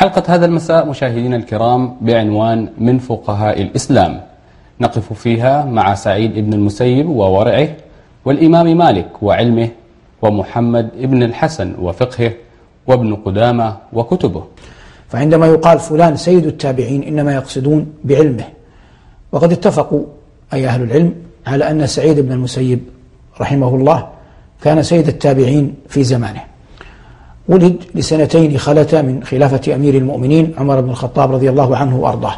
حلقة هذا المساء مشاهدينا الكرام بعنوان من فقهاء الإسلام. نقف فيها مع سعيد بن المسيب وورعه والإمام مالك وعلمه ومحمد بن الحسن وفقهه وابن قدامة وكتبه. فعندما يقال فلان سيد التابعين إنما يقصدون بعلمه. وقد اتفقوا أي أهل العلم على أن سعيد بن المسيب رحمه الله كان سيد التابعين في زمانه. ولد لسنتين خلتا من خلافة أمير المؤمنين عمر بن الخطاب رضي الله عنه وأرضاه.